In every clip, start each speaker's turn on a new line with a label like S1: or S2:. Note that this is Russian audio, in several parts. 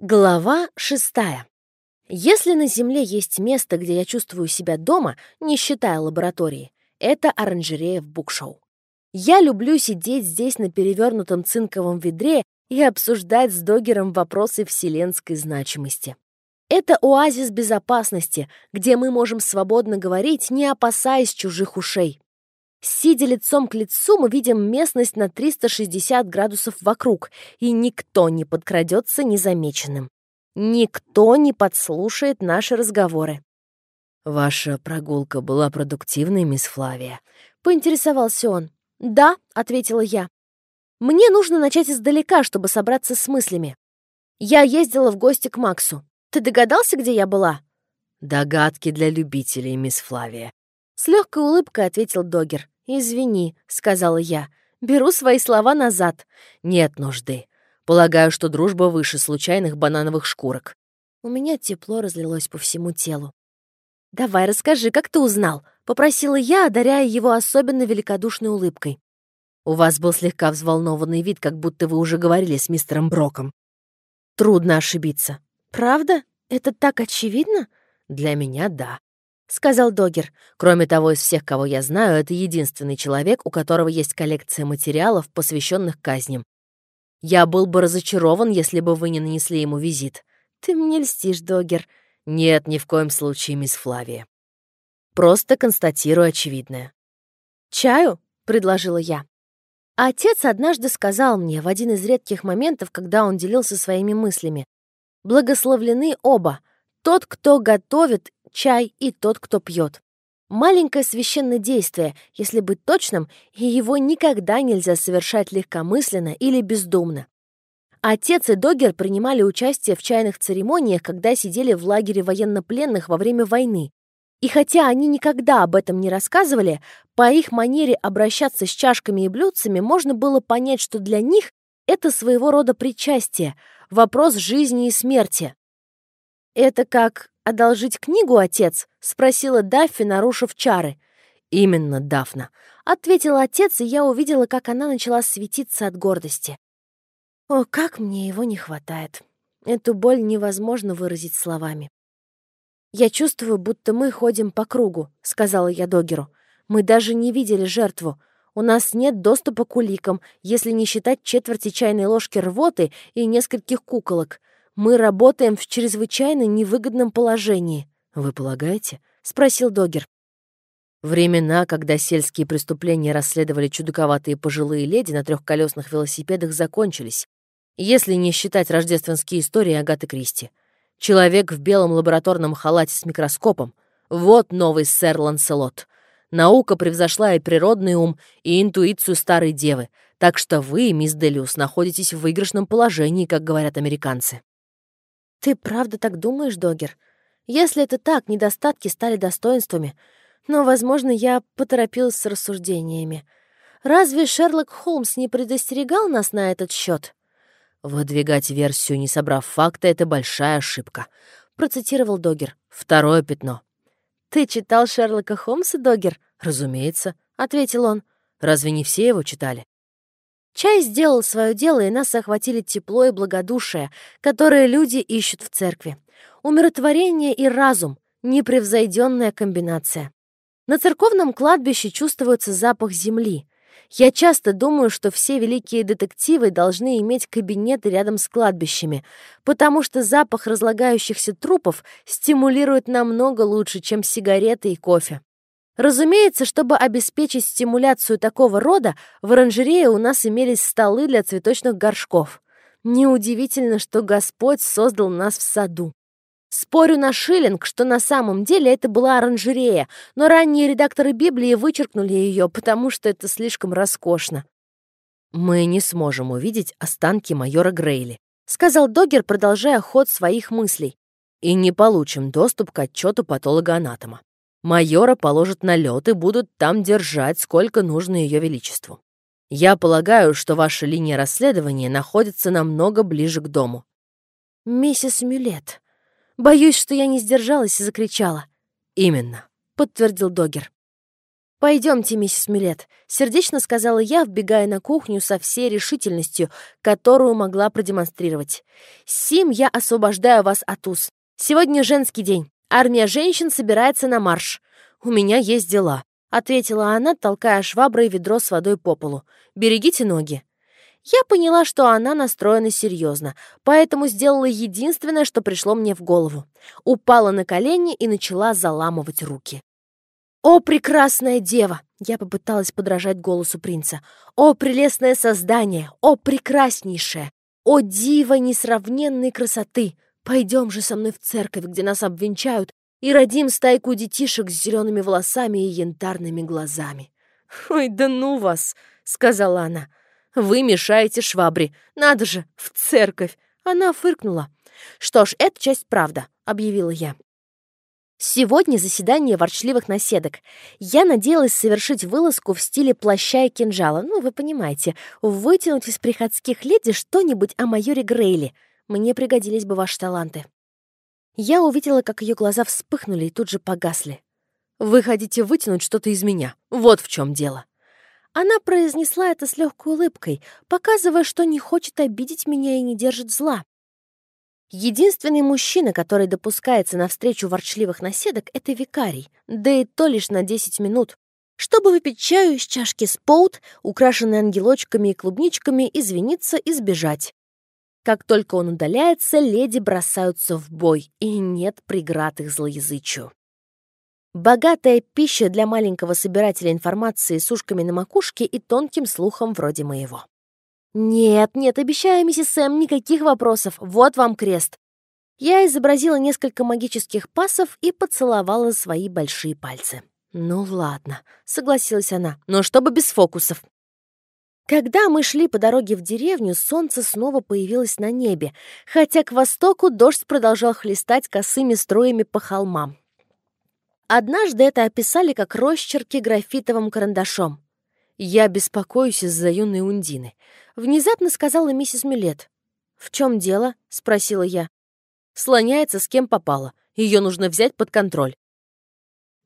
S1: Глава шестая. Если на Земле есть место, где я чувствую себя дома, не считая лаборатории, это оранжерея в Букшоу. Я люблю сидеть здесь на перевернутом цинковом ведре и обсуждать с Догером вопросы вселенской значимости. Это оазис безопасности, где мы можем свободно говорить, не опасаясь чужих ушей. Сидя лицом к лицу, мы видим местность на 360 градусов вокруг, и никто не подкрадется незамеченным. Никто не подслушает наши разговоры.
S2: «Ваша прогулка была продуктивной, мисс Флавия?»
S1: — поинтересовался он. «Да», — ответила я. «Мне нужно начать издалека, чтобы собраться с мыслями. Я ездила в гости к Максу. Ты догадался, где я была?»
S2: «Догадки для любителей, мисс Флавия.
S1: С легкой улыбкой ответил Догер. «Извини», — сказала я. «Беру свои слова назад».
S2: «Нет нужды. Полагаю, что дружба выше случайных банановых шкурок».
S1: У меня тепло разлилось по всему телу. «Давай расскажи, как ты узнал?» — попросила я, одаряя его особенно великодушной улыбкой.
S2: «У вас был слегка взволнованный вид, как будто вы уже говорили с мистером Броком. Трудно ошибиться».
S1: «Правда? Это так очевидно?»
S2: «Для меня — да.
S1: — сказал Догер.
S2: «Кроме того, из всех, кого я знаю, это единственный человек, у которого есть коллекция материалов, посвященных казням. Я был бы разочарован, если бы вы не нанесли ему визит».
S1: «Ты мне льстишь, Догер».
S2: «Нет, ни в коем случае, мисс Флавия. Просто констатирую очевидное».
S1: «Чаю?» — предложила я. Отец однажды сказал мне в один из редких моментов, когда он делился своими мыслями. «Благословлены оба, тот, кто готовит чай и тот, кто пьет. Маленькое священное действие, если быть точным, и его никогда нельзя совершать легкомысленно или бездумно. Отец и Догер принимали участие в чайных церемониях, когда сидели в лагере военнопленных во время войны. И хотя они никогда об этом не рассказывали, по их манере обращаться с чашками и блюдцами можно было понять, что для них это своего рода причастие, вопрос жизни и смерти. Это как одолжить книгу, отец?» — спросила Даффи, нарушив чары.
S2: «Именно, Дафна», —
S1: ответил отец, и я увидела, как она начала светиться от гордости. О, как мне его не хватает. Эту боль невозможно выразить словами. «Я чувствую, будто мы ходим по кругу», — сказала я Догеру. «Мы даже не видели жертву. У нас нет доступа к уликам, если не считать четверти чайной ложки рвоты и нескольких куколок. Мы работаем в чрезвычайно невыгодном положении.
S2: Вы полагаете?
S1: Спросил Догер.
S2: Времена, когда сельские преступления расследовали чудаковатые пожилые леди на трехколесных велосипедах, закончились, если не считать рождественские истории Агаты Кристи. Человек в белом лабораторном халате с микроскопом — вот новый сэр Ланселот. Наука превзошла и природный ум, и интуицию старой девы, так что вы, мисс Делиус, находитесь в выигрышном положении, как говорят американцы.
S1: «Ты правда так думаешь, Догер? Если это так, недостатки стали достоинствами. Но, возможно, я поторопилась с рассуждениями. Разве Шерлок Холмс не предостерегал нас на этот счет?
S2: «Выдвигать версию, не собрав факты, — это большая ошибка», — процитировал Догер. «Второе пятно».
S1: «Ты читал Шерлока Холмса, Догер?»
S2: «Разумеется», —
S1: ответил он.
S2: «Разве не все его читали?»
S1: Чай сделал свое дело, и нас охватили тепло и благодушие, которые люди ищут в церкви. Умиротворение и разум — непревзойденная комбинация. На церковном кладбище чувствуется запах земли. Я часто думаю, что все великие детективы должны иметь кабинеты рядом с кладбищами, потому что запах разлагающихся трупов стимулирует намного лучше, чем сигареты и кофе. Разумеется, чтобы обеспечить стимуляцию такого рода, в оранжерее у нас имелись столы для цветочных горшков. Неудивительно, что Господь создал нас в саду. Спорю на шиллинг, что на самом деле это была оранжерея, но ранние редакторы Библии вычеркнули ее, потому что это слишком роскошно.
S2: «Мы не сможем увидеть останки майора Грейли», —
S1: сказал Догер, продолжая ход своих мыслей.
S2: «И не получим доступ к отчету патолога-анатома. Майора положат на лед и будут там держать, сколько нужно Ее Величеству. Я полагаю, что ваша линия расследования находится намного ближе к дому».
S1: «Миссис Мюлет. Боюсь, что я не сдержалась и закричала».
S2: «Именно», —
S1: подтвердил Догер. «Пойдемте, миссис Милет», — сердечно сказала я, вбегая на кухню со всей решительностью, которую могла продемонстрировать. «Сим я освобождаю вас от уз. Сегодня женский день. Армия женщин собирается на марш. У меня есть дела», — ответила она, толкая шваброй ведро с водой по полу. «Берегите ноги». Я поняла, что она настроена серьезно, поэтому сделала единственное, что пришло мне в голову. Упала на колени и начала заламывать руки. «О, прекрасная дева!» — я попыталась подражать голосу принца. «О, прелестное создание! О, прекраснейшее! О, дива несравненной красоты! Пойдем же со мной в церковь, где нас обвенчают, и родим стайку детишек с зелеными волосами и янтарными глазами». «Ой, да ну вас!» — сказала она. «Вы мешаете швабре. Надо же, в церковь!» Она фыркнула. «Что ж, это часть правда», — объявила я. Сегодня заседание ворчливых наседок. Я надеялась совершить вылазку в стиле плаща и кинжала. Ну, вы понимаете, вытянуть из приходских леди что-нибудь о майоре Грейли. Мне пригодились бы ваши таланты. Я увидела, как ее глаза вспыхнули и тут же погасли. «Вы хотите вытянуть что-то из меня. Вот в чем дело». Она произнесла это с легкой улыбкой, показывая, что не хочет обидеть меня и не держит зла. Единственный мужчина, который допускается навстречу ворчливых наседок, это викарий, да и то лишь на 10 минут, чтобы выпить чаю из чашки споут, украшенной ангелочками и клубничками, извиниться и сбежать. Как только он удаляется, леди бросаются в бой, и нет преград их злоязычию. Богатая пища для маленького собирателя информации с ушками на макушке и тонким слухом вроде моего. «Нет, нет, обещаю, миссис Сэм, никаких вопросов. Вот вам крест». Я изобразила несколько магических пасов и поцеловала свои большие пальцы. «Ну ладно», — согласилась она, — «но чтобы без фокусов». Когда мы шли по дороге в деревню, солнце снова появилось на небе, хотя к востоку дождь продолжал хлестать косыми струями по холмам. Однажды это описали как росчерки графитовым карандашом. «Я беспокоюсь из-за юной Ундины», — внезапно сказала миссис Милет. «В чем дело?» — спросила я. «Слоняется с кем попало. Ее нужно взять под контроль».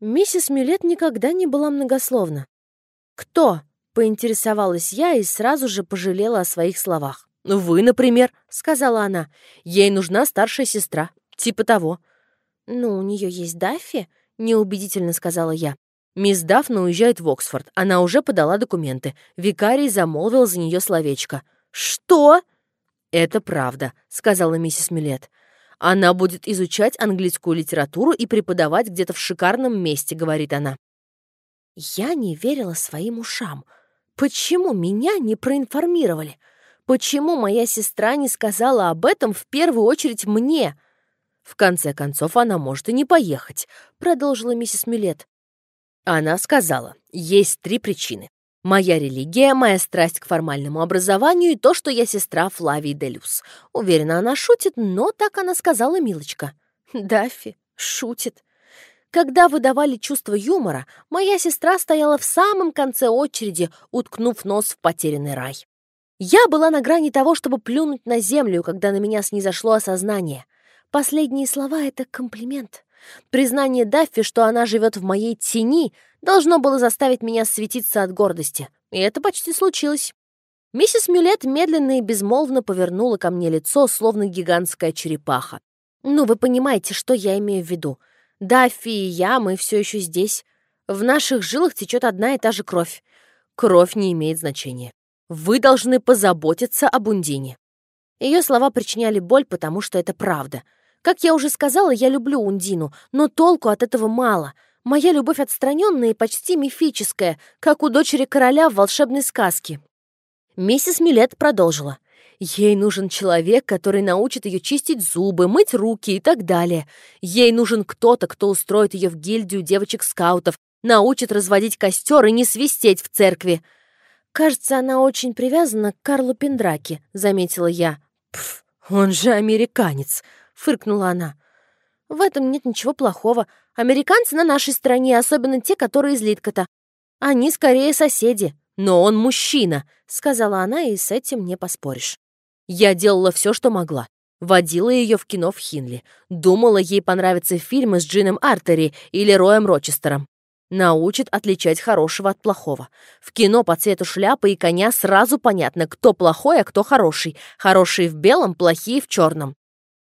S1: Миссис Милет никогда не была многословна. «Кто?» — поинтересовалась я и сразу же пожалела о своих словах. «Вы, например», — сказала она. «Ей нужна старшая сестра. Типа того». «Ну, у нее есть Даффи», — неубедительно сказала я. Мисс Дафна уезжает в Оксфорд. Она уже подала документы. Викарий замолвил за нее словечко. «Что?» «Это правда», — сказала миссис Милет. «Она будет изучать английскую литературу и преподавать где-то в шикарном месте», — говорит она. Я не верила своим ушам. Почему меня не проинформировали? Почему моя сестра не сказала об этом в первую очередь мне? В конце концов, она может и не поехать, продолжила миссис Милет. Она сказала, есть три причины. Моя религия, моя страсть к формальному образованию и то, что я сестра Флавии Делюс. Уверена, она шутит, но так она сказала Милочка. Даффи шутит. Когда выдавали чувство юмора, моя сестра стояла в самом конце очереди, уткнув нос в потерянный рай. Я была на грани того, чтобы плюнуть на землю, когда на меня снизошло осознание. Последние слова — это комплимент. Признание Даффи, что она живет в моей тени, должно было заставить меня светиться от гордости. И это почти случилось. Миссис Мюлет медленно и безмолвно повернула ко мне лицо, словно гигантская черепаха. «Ну, вы понимаете, что я имею в виду. Даффи и я, мы все еще здесь. В наших жилах течет одна и та же кровь. Кровь не имеет значения. Вы должны позаботиться об Ундине». Ее слова причиняли боль, потому что это правда — как я уже сказала, я люблю Ундину, но толку от этого мало. Моя любовь отстраненная и почти мифическая, как у дочери короля в волшебной сказке. Миссис Милет продолжила. Ей нужен человек, который научит ее чистить зубы, мыть руки и так далее. Ей нужен кто-то, кто устроит ее в гильдию девочек-скаутов, научит разводить костер и не свистеть в церкви. «Кажется, она очень привязана к Карлу Пендраке», — заметила я. «Пф, он же американец», фыркнула она. В этом нет ничего плохого. Американцы на нашей стороне, особенно те, которые из Литкота. Они скорее соседи. Но он мужчина, сказала она, и с этим не поспоришь. Я делала все, что могла. Водила ее в кино в Хинли. Думала, ей понравятся фильмы с Джином Артери или Роем Рочестером.
S2: Научит отличать хорошего от плохого. В кино по цвету шляпы и коня сразу понятно, кто плохой, а кто хороший. Хорошие в белом, плохие в черном.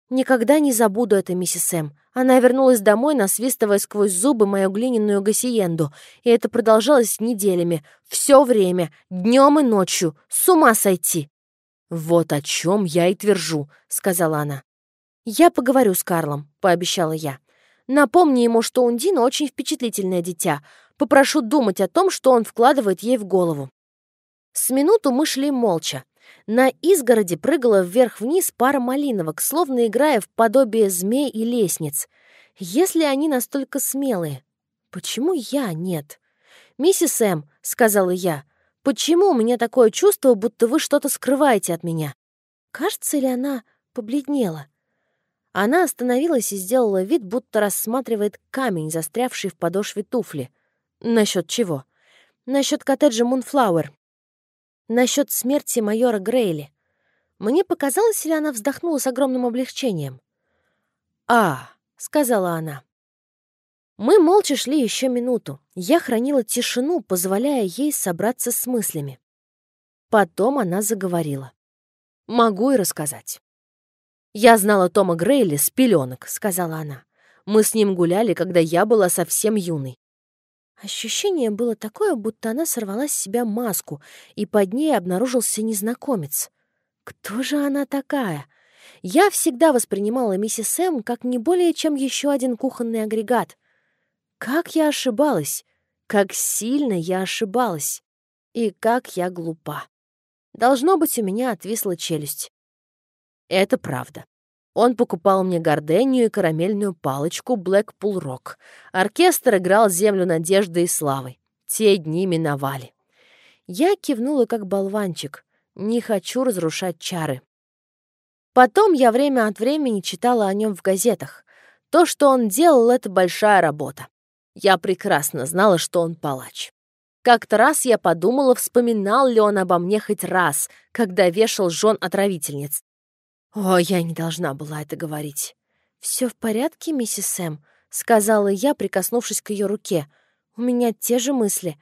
S1: Никогда не забуду это, миссис Сэм. Она вернулась домой, насвистывая сквозь зубы мою глиняную гасиенду, и это продолжалось неделями, все время, днем и ночью, с ума сойти.
S2: «Вот о чем я и твержу», — сказала она.
S1: «Я поговорю с Карлом», — пообещала я. «Напомни ему, что Ундина очень впечатлительное дитя. Попрошу думать о том, что он вкладывает ей в голову». С минуту мы шли молча. На изгороди прыгала вверх-вниз пара малиновок, словно играя в подобие змей и лестниц. Если они настолько смелые, почему я нет? «Миссис М», — сказала я, — «почему у меня такое чувство, будто вы что-то скрываете от меня?» Кажется ли она побледнела? Она остановилась и сделала вид, будто рассматривает камень, застрявший в подошве туфли. Насчет чего? Насчет коттеджа Мунфлауэр насчет смерти майора Грейли. Мне показалось, ли она вздохнула с огромным облегчением. «А», — сказала она. Мы молча шли еще минуту. Я хранила тишину, позволяя ей собраться с мыслями. Потом она заговорила. «Могу и рассказать». «Я знала Тома Грейли с пеленок», — сказала она. «Мы с ним гуляли, когда я была совсем юной. Ощущение было такое, будто она сорвала с себя маску, и под ней обнаружился незнакомец. Кто же она такая? Я всегда воспринимала миссис М как не более чем еще один кухонный агрегат. Как я ошибалась! Как сильно я ошибалась! И как я глупа! Должно быть, у меня отвисла челюсть. Это правда. Он покупал мне гордению и карамельную палочку Blackpool Rock. Оркестр играл «Землю надежды и славы». Те дни миновали. Я кивнула как болванчик. Не хочу разрушать чары. Потом я время от времени читала о нем в газетах. То, что он делал, — это большая работа. Я прекрасно знала, что он палач. Как-то раз я подумала, вспоминал ли он обо мне хоть раз, когда вешал жен отравительниц. О, я не должна была это говорить. «Все в порядке, миссис Сэм?» — сказала я, прикоснувшись к ее руке. «У меня те же мысли.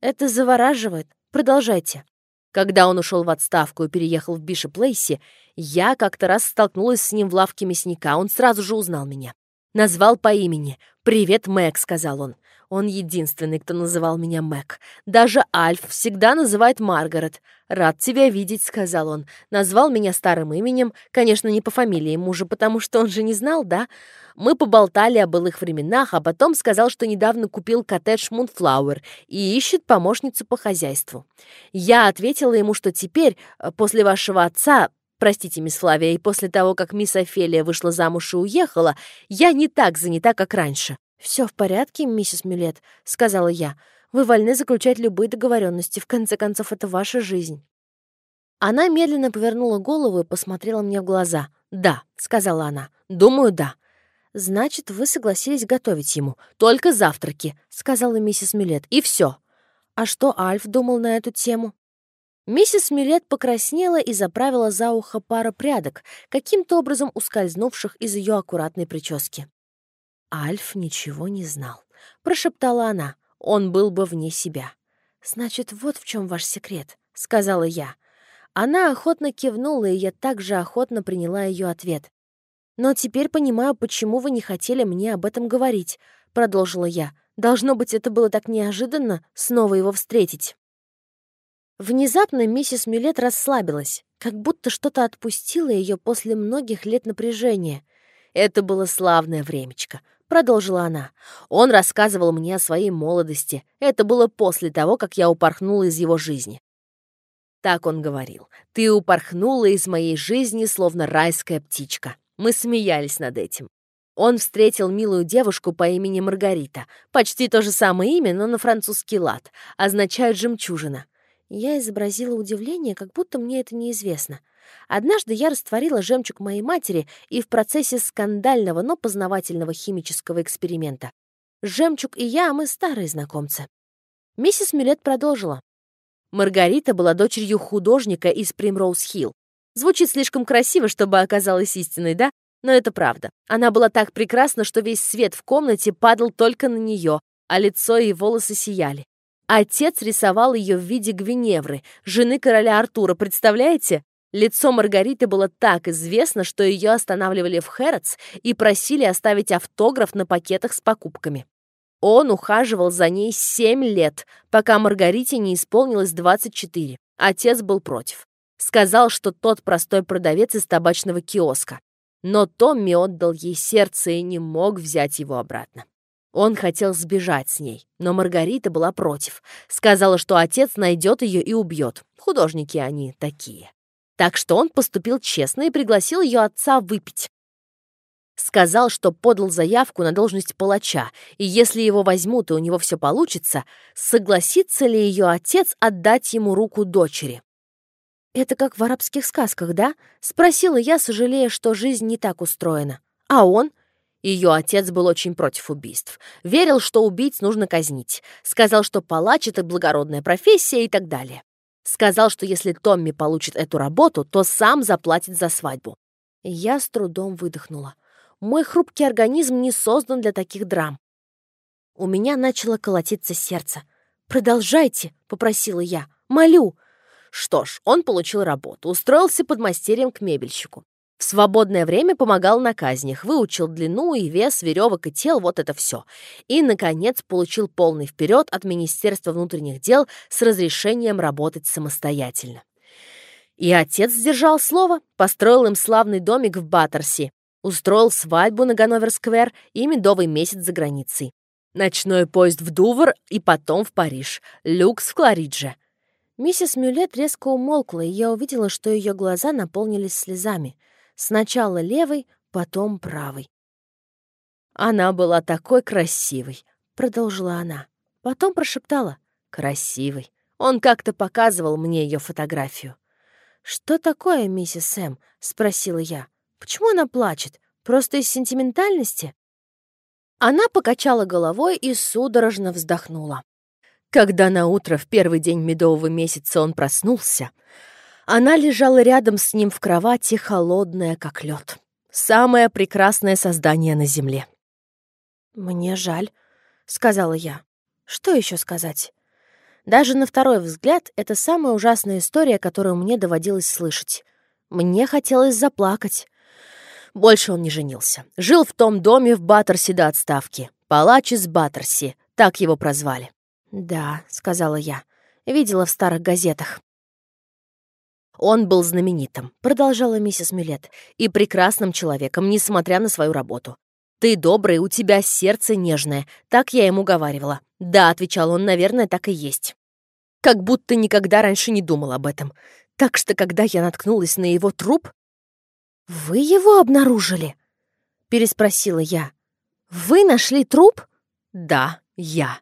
S1: Это завораживает. Продолжайте». Когда он ушел в отставку и переехал в Бишоп-Лейси, я как-то раз столкнулась с ним в лавке мясника. Он сразу же узнал меня. Назвал по имени. «Привет, Мэг», — сказал он. Он единственный, кто называл меня Мэг. Даже Альф всегда называет Маргарет. «Рад тебя видеть», — сказал он. Назвал меня старым именем, конечно, не по фамилии мужа, потому что он же не знал, да? Мы поболтали о былых временах, а потом сказал, что недавно купил коттедж Мунфлауэр и ищет помощницу по хозяйству. Я ответила ему, что теперь, э, после вашего отца, Простите, мисс Флавия, и после того, как мисс Офелия вышла замуж и уехала, я не так занята, как раньше. «Все в порядке, миссис Мюлет», — сказала я. «Вы вольны заключать любые договоренности. В конце концов, это ваша жизнь». Она медленно повернула голову и посмотрела мне в глаза. «Да», — сказала она. «Думаю, да». «Значит, вы согласились готовить ему. Только завтраки», — сказала миссис Мюлет. «И все». А что Альф думал на эту тему? Миссис Мюлет покраснела и заправила за ухо пара прядок, каким-то образом ускользнувших из ее аккуратной прически. Альф ничего не знал. Прошептала она. Он был бы вне себя. «Значит, вот в чем ваш секрет», — сказала я. Она охотно кивнула, и я также охотно приняла ее ответ. «Но теперь понимаю, почему вы не хотели мне об этом говорить», — продолжила я. «Должно быть, это было так неожиданно снова его встретить». Внезапно миссис Мюлет расслабилась, как будто что-то отпустило ее после многих лет напряжения. Это было славное времечко. — продолжила она. «Он рассказывал мне о своей молодости. Это было после того, как я упорхнула из его жизни». Так он говорил. «Ты упорхнула из моей жизни, словно райская птичка». Мы смеялись над этим. Он встретил милую девушку по имени Маргарита. Почти то же самое имя, но на французский лад. Означает «жемчужина». Я изобразила удивление, как будто мне это неизвестно. Однажды я растворила жемчуг моей матери и в процессе скандального, но познавательного химического эксперимента. Жемчуг и я, мы старые знакомцы. Миссис Милет продолжила. Маргарита была дочерью художника из Примроуз-Хилл. Звучит слишком красиво, чтобы оказалось истиной, да? Но это правда. Она была так прекрасна, что весь свет в комнате падал только на нее. а лицо и волосы сияли. Отец рисовал ее в виде Гвиневры, жены короля Артура, представляете? Лицо Маргариты было так известно, что ее останавливали в Хэротс и просили оставить автограф на пакетах с покупками. Он ухаживал за ней семь лет, пока Маргарите не исполнилось 24. Отец был против. Сказал, что тот простой продавец из табачного киоска. Но Томми отдал ей сердце и не мог взять его обратно. Он хотел сбежать с ней, но Маргарита была против. Сказала, что отец найдет ее и убьет. Художники они такие. Так что он поступил честно и пригласил ее отца выпить. Сказал, что подал заявку на должность палача, и если его возьмут и у него все получится, согласится ли ее отец отдать ему руку дочери. «Это как в арабских сказках, да?» — спросила я, сожалея, что жизнь не так устроена. «А он?» Ее отец был очень против убийств. Верил, что убийц нужно казнить. Сказал, что палач — это благородная профессия и так далее. Сказал, что если Томми получит эту работу, то сам заплатит за свадьбу. Я с трудом выдохнула. Мой хрупкий организм не создан для таких драм. У меня начало колотиться сердце. «Продолжайте», — попросила я. «Молю». Что ж, он получил работу, устроился под мастерьем к мебельщику. В свободное время помогал на казнях, выучил длину и вес веревок и тел, вот это все. И, наконец, получил полный вперед от Министерства внутренних дел с разрешением работать самостоятельно. И отец сдержал слово, построил им славный домик в Баттерси, устроил свадьбу на Ганновер-сквер и медовый месяц за границей. Ночной поезд в Дувр и потом в Париж, люкс в Кларидже. Миссис Мюлет резко умолкла, и я увидела, что ее глаза наполнились слезами. Сначала левой, потом правой. «Она была такой красивой», — продолжила она. Потом прошептала «красивой». Он как-то показывал мне ее фотографию. «Что такое, миссис Сэм?» — спросила я. Почему она плачет? Просто из сентиментальности?» Она покачала головой и судорожно вздохнула. Когда на утро в первый день медового месяца он проснулся, она лежала рядом с ним в кровати, холодная, как лед. Самое прекрасное создание на земле. «Мне жаль», — сказала я. «Что еще сказать?» Даже на второй взгляд, это самая ужасная история, которую мне доводилось слышать. Мне хотелось заплакать. Больше он не женился. Жил в том доме в Баттерси до отставки. Палач из Баттерси, так его прозвали. «Да», — сказала я, — видела в старых газетах. «Он был знаменитым», — продолжала миссис Мюлет, «и прекрасным человеком, несмотря на свою работу. Ты добрый, у тебя сердце нежное», — так я ему говаривала. «Да», — отвечал он, — «наверное, так и есть». Как будто никогда раньше не думал об этом. Так что, когда я наткнулась на его труп, «Вы его обнаружили?» — переспросила я. «Вы нашли труп?» «Да, я».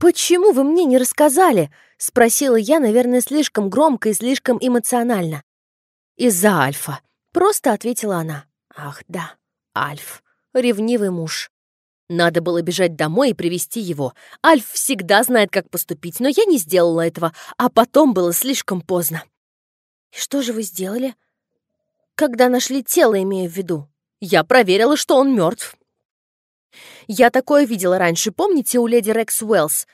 S1: «Почему вы мне не рассказали?» — спросила я, наверное, слишком громко и слишком эмоционально. «Из-за Альфа», — просто ответила она. «Ах, да, Альф, ревнивый муж. Надо было бежать домой и привести его. Альф всегда знает, как поступить, но я не сделала этого, а потом было слишком поздно». «И что же вы сделали?» Когда нашли тело, имею в виду. Я проверила, что он мертв. Я такое видела раньше, помните, у леди Рекс Уэллс?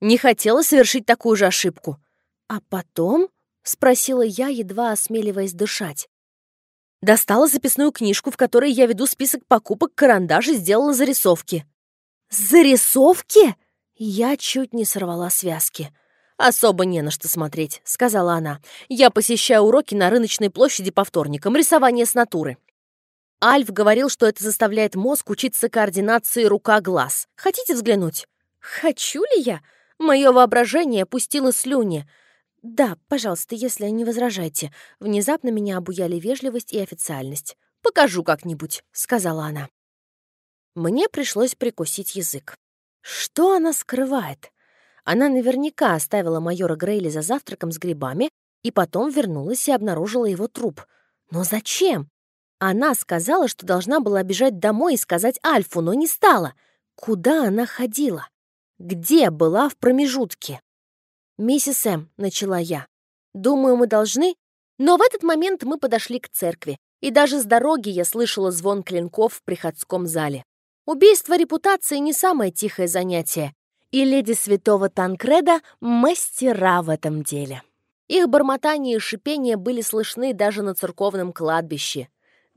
S1: Не хотела совершить такую же ошибку. А потом, — спросила я, едва осмеливаясь дышать. Достала записную книжку, в которой я веду список покупок, карандаш и сделала зарисовки. «Зарисовки?» Я чуть не сорвала связки. «Особо не на что смотреть», — сказала она. «Я посещаю уроки на рыночной площади по вторникам, рисование с натуры». Альф говорил, что это заставляет мозг учиться координации рука-глаз. Хотите взглянуть? Хочу ли я? Мое воображение пустило слюни. Да, пожалуйста, если не возражайте. Внезапно меня обуяли вежливость и официальность. Покажу как-нибудь, сказала она. Мне пришлось прикусить язык. Что она скрывает? Она наверняка оставила майора Грейли за завтраком с грибами и потом вернулась и обнаружила его труп. Но зачем? Она сказала, что должна была бежать домой и сказать Альфу, но не стала. Куда она ходила? Где была в промежутке? «Миссис М», — начала я. «Думаю, мы должны...» Но в этот момент мы подошли к церкви, и даже с дороги я слышала звон клинков в приходском зале. Убийство репутации не самое тихое занятие, и леди святого Танкреда — мастера в этом деле. Их бормотание и шипение были слышны даже на церковном кладбище.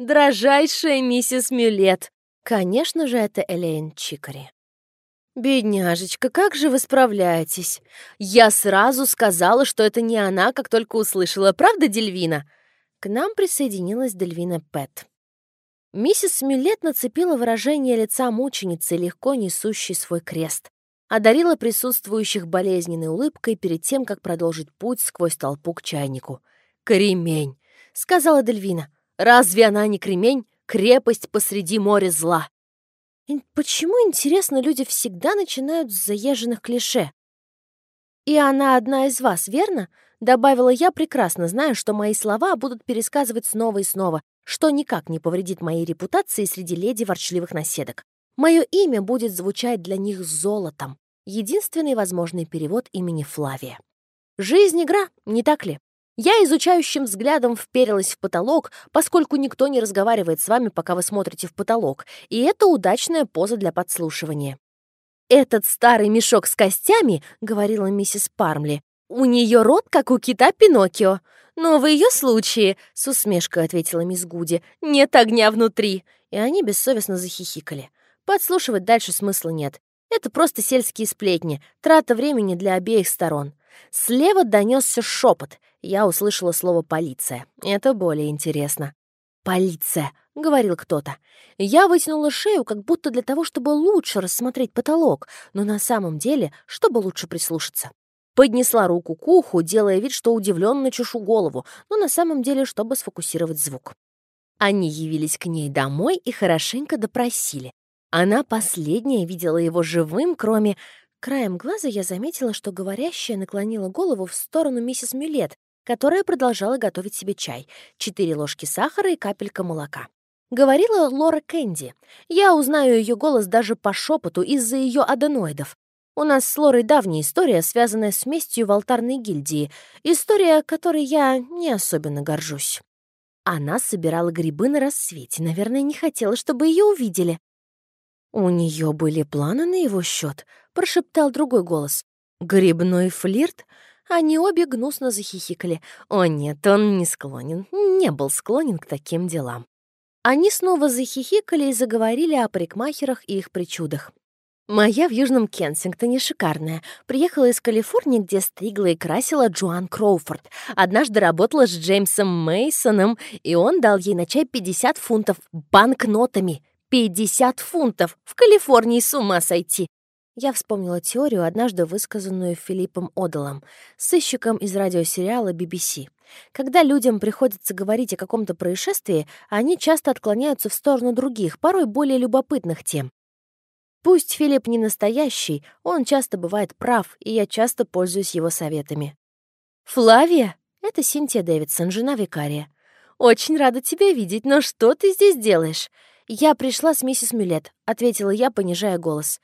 S1: «Дрожайшая миссис Мюлет!» Конечно же, это Элейн Чикари. «Бедняжечка, как же вы справляетесь? Я сразу сказала, что это не она, как только услышала. Правда, Дельвина?» К нам присоединилась Дельвина Пэт. Миссис Мюлет нацепила выражение лица мученицы, легко несущей свой крест. Одарила присутствующих болезненной улыбкой перед тем, как продолжить путь сквозь толпу к чайнику. «Кремень!» — сказала Дельвина. «Разве она не кремень? Крепость посреди моря зла!» Почему, интересно, люди всегда начинают с заезженных клише? «И она одна из вас, верно?» — добавила я, прекрасно зная, что мои слова будут пересказывать снова и снова, что никак не повредит моей репутации среди леди ворчливых наседок. Мое имя будет звучать для них золотом. Единственный возможный перевод имени Флавия. Жизнь — игра, не так ли? Я изучающим взглядом вперилась в потолок, поскольку никто не разговаривает с вами, пока вы смотрите в потолок, и это удачная поза для подслушивания. «Этот старый мешок с костями», — говорила миссис Пармли, «у нее рот, как у кита Пиноккио. Но в ее случае», — с усмешкой ответила мисс Гуди, «нет огня внутри». И они бессовестно захихикали. Подслушивать дальше смысла нет. Это просто сельские сплетни, трата времени для обеих сторон. Слева донесся шепот — я услышала слово «полиция». Это более интересно. «Полиция», — говорил кто-то. Я вытянула шею, как будто для того, чтобы лучше рассмотреть потолок, но на самом деле, чтобы лучше прислушаться. Поднесла руку к уху, делая вид, что удивленно чешу голову, но на самом деле, чтобы сфокусировать звук. Они явились к ней домой и хорошенько допросили. Она последняя видела его живым, кроме... Краем глаза я заметила, что говорящая наклонила голову в сторону миссис Мюлет, которая продолжала готовить себе чай, четыре ложки сахара и капелька молока. Говорила Лора Кэнди. Я узнаю ее голос даже по шепоту из-за ее аденоидов. У нас с Лорой давняя история, связанная с местью в алтарной гильдии. История, которой я не особенно горжусь. Она собирала грибы на рассвете, наверное, не хотела, чтобы ее увидели. «У нее были планы на его счет, прошептал другой голос. «Грибной флирт? Они обе гнусно захихикали. О нет, он не склонен, не был склонен к таким делам. Они снова захихикали и заговорили о парикмахерах и их причудах. Моя в Южном Кенсингтоне шикарная. Приехала из Калифорнии, где стригла и красила Джоан Кроуфорд. Однажды работала с Джеймсом Мейсоном, и он дал ей на чай 50 фунтов банкнотами. 50 фунтов! В Калифорнии с ума сойти! Я вспомнила теорию, однажды высказанную Филиппом Одалом, сыщиком из радиосериала BBC. Когда людям приходится говорить о каком-то происшествии, они часто отклоняются в сторону других, порой более любопытных тем. Пусть Филипп не настоящий, он часто бывает прав, и я часто пользуюсь его советами. «Флавия?» — это Синтия Дэвидсон, жена викария. «Очень рада тебя видеть, но что ты здесь делаешь?» «Я пришла с миссис Мюлет», — ответила я, понижая голос.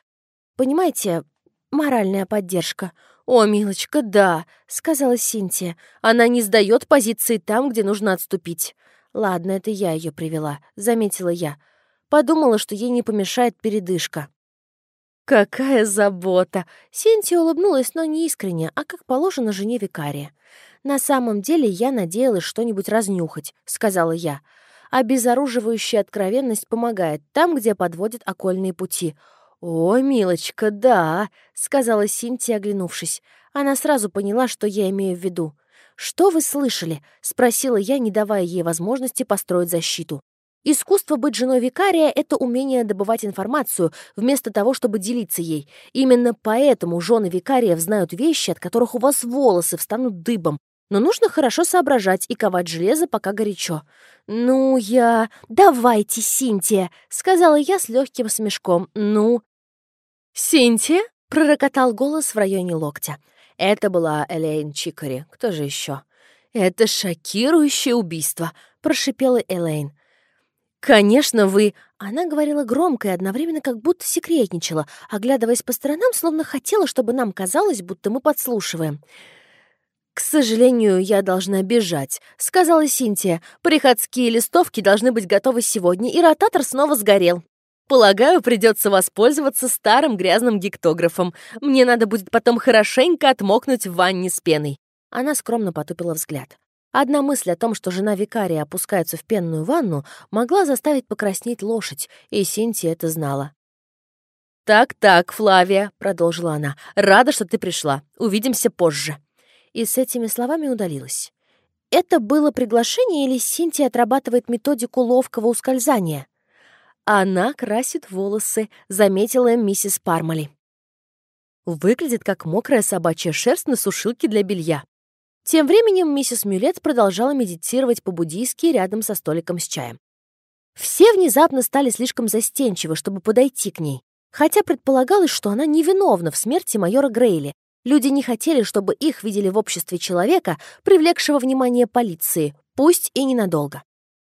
S1: Понимаете, моральная поддержка. «О, милочка, да», — сказала Синтия. «Она не сдает позиции там, где нужно отступить». «Ладно, это я ее привела», — заметила я. Подумала, что ей не помешает передышка. «Какая забота!» Синтия улыбнулась, но не искренне, а как положено жене викария. «На самом деле я надеялась что-нибудь разнюхать», — сказала я. «Обезоруживающая откровенность помогает там, где подводят окольные пути. «О, милочка, да», — сказала Синтия, оглянувшись. Она сразу поняла, что я имею в виду. «Что вы слышали?» — спросила я, не давая ей возможности построить защиту. Искусство быть женой викария — это умение добывать информацию, вместо того, чтобы делиться ей. Именно поэтому жены викариев знают вещи, от которых у вас волосы встанут дыбом. Но нужно хорошо соображать и ковать железо, пока горячо. «Ну, я...» «Давайте, Синтия!» — сказала я с легким смешком. «Ну...» «Синтия?» — пророкотал голос в районе локтя. Это была Элейн Чикари. Кто же еще? «Это шокирующее убийство!» — прошипела Элейн. «Конечно, вы...» Она говорила громко и одновременно как будто секретничала, оглядываясь по сторонам, словно хотела, чтобы нам казалось, будто мы подслушиваем. «К сожалению, я должна бежать», — сказала Синтия. «Приходские листовки должны быть готовы сегодня, и ротатор снова сгорел».
S2: Полагаю, придется воспользоваться старым грязным гектографом. Мне надо будет потом хорошенько отмокнуть в ванне с пеной». Она скромно потупила взгляд. Одна мысль о том, что жена викария опускается в пенную ванну, могла заставить покраснеть лошадь, и Синтия это знала. «Так-так, Флавия», — продолжила она, — «рада, что ты пришла. Увидимся позже». И с этими словами удалилась. Это было приглашение или Синтия отрабатывает методику ловкого ускользания? Она красит волосы, заметила миссис Пармали. Выглядит как мокрая собачья шерсть на сушилке для белья. Тем временем миссис Мюлет продолжала медитировать по-буддийски рядом со столиком с чаем. Все внезапно стали слишком застенчивы, чтобы подойти к ней. Хотя предполагалось, что она невиновна в смерти майора Грейли. Люди не хотели, чтобы их видели в обществе человека, привлекшего внимание полиции, пусть и ненадолго.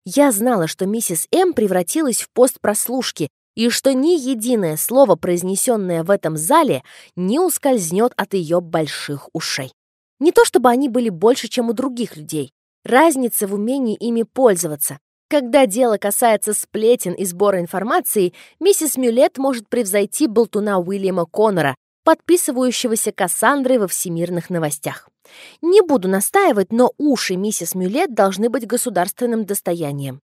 S2: Я знала, что миссис М превратилась в пост прослушки, и что ни единое слово, произнесенное в этом зале, не ускользнет от ее больших ушей. Не то чтобы они были больше, чем у других людей. Разница в умении ими пользоваться. Когда дело касается сплетен и сбора информации, миссис Мюлет может превзойти болтуна Уильяма Коннора, подписывающегося Кассандрой во всемирных новостях. Не буду настаивать, но уши миссис Мюлет должны быть государственным достоянием.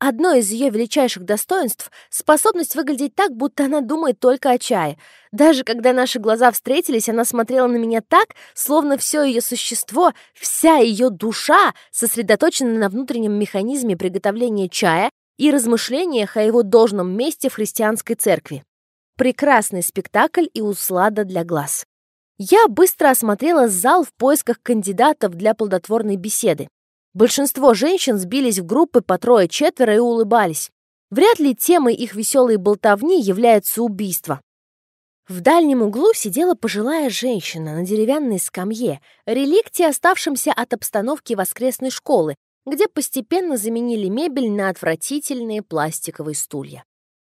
S2: Одно из ее величайших достоинств — способность выглядеть так, будто она думает только о чае. Даже когда наши глаза встретились, она смотрела на меня так, словно все ее существо, вся ее душа сосредоточена на внутреннем механизме приготовления чая и размышлениях о его должном месте в христианской церкви. Прекрасный спектакль и услада для глаз. Я быстро осмотрела зал в поисках кандидатов для плодотворной беседы. Большинство женщин сбились в группы по трое-четверо и улыбались. Вряд ли темой их веселой болтовни является убийство. В дальнем углу сидела пожилая женщина на деревянной скамье, реликте, оставшемся от обстановки воскресной школы, где постепенно заменили мебель на отвратительные пластиковые стулья.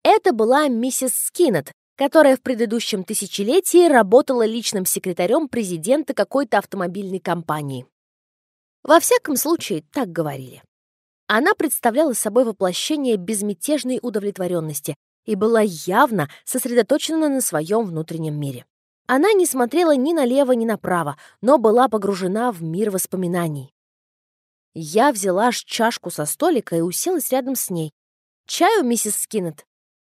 S2: Это была миссис Скиннет, которая в предыдущем тысячелетии работала личным секретарем президента какой-то автомобильной компании. Во всяком случае, так говорили. Она представляла собой воплощение безмятежной удовлетворенности и была явно сосредоточена на своем внутреннем мире. Она не смотрела ни налево, ни направо, но была погружена в мир воспоминаний. Я взяла чашку со столика и уселась рядом с ней. «Чаю, миссис Скиннет?»